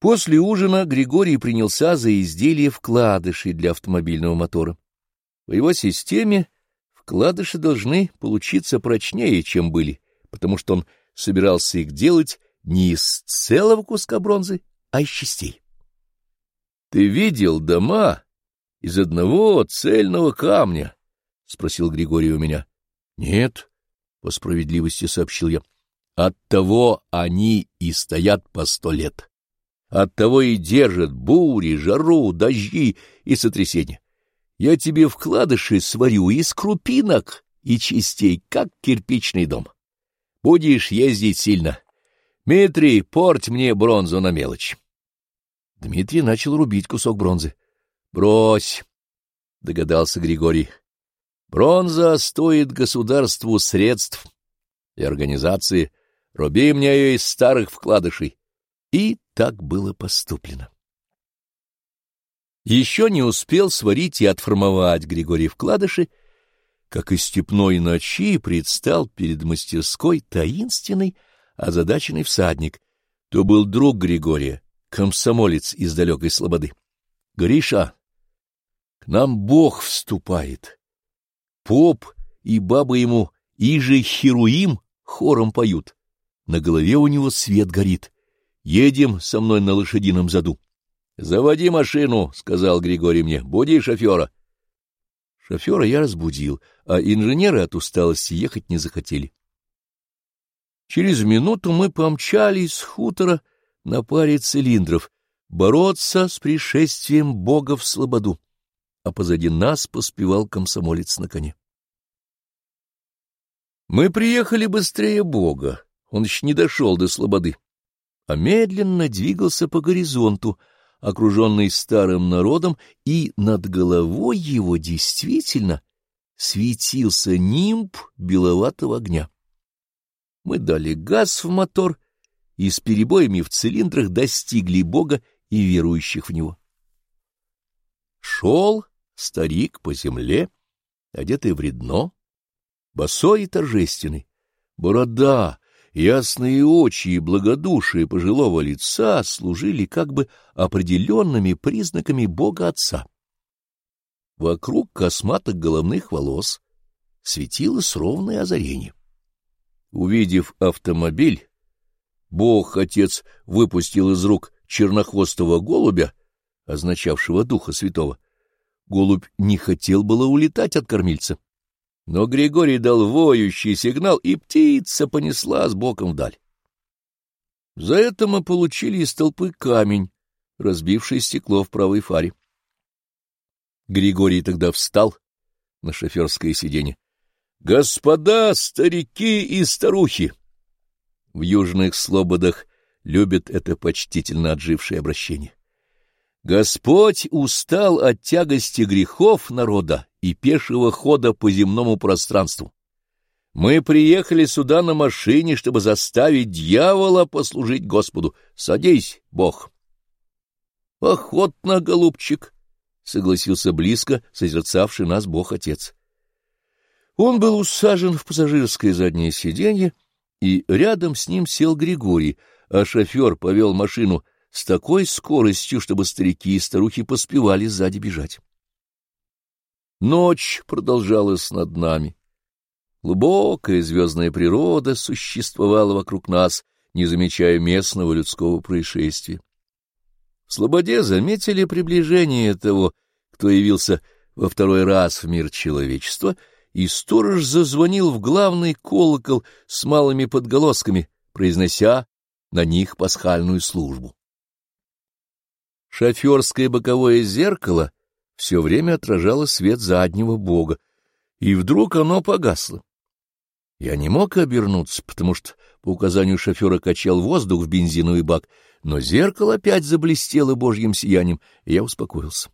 После ужина Григорий принялся за изделие вкладышей для автомобильного мотора. По его системе вкладыши должны получиться прочнее, чем были, потому что он собирался их делать не из целого куска бронзы, а из частей. — Ты видел дома из одного цельного камня? — спросил Григорий у меня. — Нет, — по справедливости сообщил я. — Оттого они и стоят по сто лет. Оттого и держат бури, жару, дожди и сотрясения. Я тебе вкладыши сварю из крупинок и частей, как кирпичный дом. Будешь ездить сильно. Дмитрий, порть мне бронзу на мелочь. Дмитрий начал рубить кусок бронзы. — Брось, — догадался Григорий. — Бронза стоит государству средств и организации. Руби мне ее из старых вкладышей. И так было поступлено. Еще не успел сварить и отформовать Григорий вкладыши, как из степной ночи предстал перед мастерской таинственный, озадаченный всадник. То был друг Григория, комсомолец из далекой слободы. — Гриша, к нам Бог вступает. Поп и баба ему иже Херуим хором поют. На голове у него свет горит. Едем со мной на лошадином заду. — Заводи машину, — сказал Григорий мне, — буди шофера. Шофера я разбудил, а инженеры от усталости ехать не захотели. Через минуту мы помчались с хутора на паре цилиндров бороться с пришествием Бога в слободу, а позади нас поспевал комсомолец на коне. Мы приехали быстрее Бога, он еще не дошел до слободы, а медленно двигался по горизонту, окруженный старым народом, и над головой его действительно светился нимб беловатого огня. Мы дали газ в мотор и с перебоями в цилиндрах достигли Бога и верующих в Него. Шел старик по земле, одетый в редно, босой и торжественный. Борода, ясные очи и благодушие пожилого лица служили как бы определенными признаками Бога Отца. Вокруг косматых головных волос светилось ровное озарение. Увидев автомобиль, Бог-Отец выпустил из рук чернохвостого голубя, означавшего Духа Святого. Голубь не хотел было улетать от кормильца. Но Григорий дал воющий сигнал, и птица понесла с боком вдаль. За это мы получили из толпы камень, разбивший стекло в правой фаре. Григорий тогда встал на шоферское сиденье. Господа, старики и старухи! В южных слободах любят это почтительно отжившее обращение. Господь устал от тягости грехов народа и пешего хода по земному пространству. Мы приехали сюда на машине, чтобы заставить дьявола послужить Господу. Садись, Бог. — Охотно, голубчик, — согласился близко созерцавший нас Бог-Отец. Он был усажен в пассажирское заднее сиденье, и рядом с ним сел Григорий, а шофер повел машину с такой скоростью, чтобы старики и старухи поспевали сзади бежать. Ночь продолжалась над нами. Глубокая звездная природа существовала вокруг нас, не замечая местного людского происшествия. В Слободе заметили приближение того, кто явился во второй раз в мир человечества — и сторож зазвонил в главный колокол с малыми подголосками, произнося на них пасхальную службу. Шоферское боковое зеркало все время отражало свет заднего бога, и вдруг оно погасло. Я не мог обернуться, потому что по указанию шофера качал воздух в бензиновый бак, но зеркало опять заблестело божьим сиянием, и я успокоился.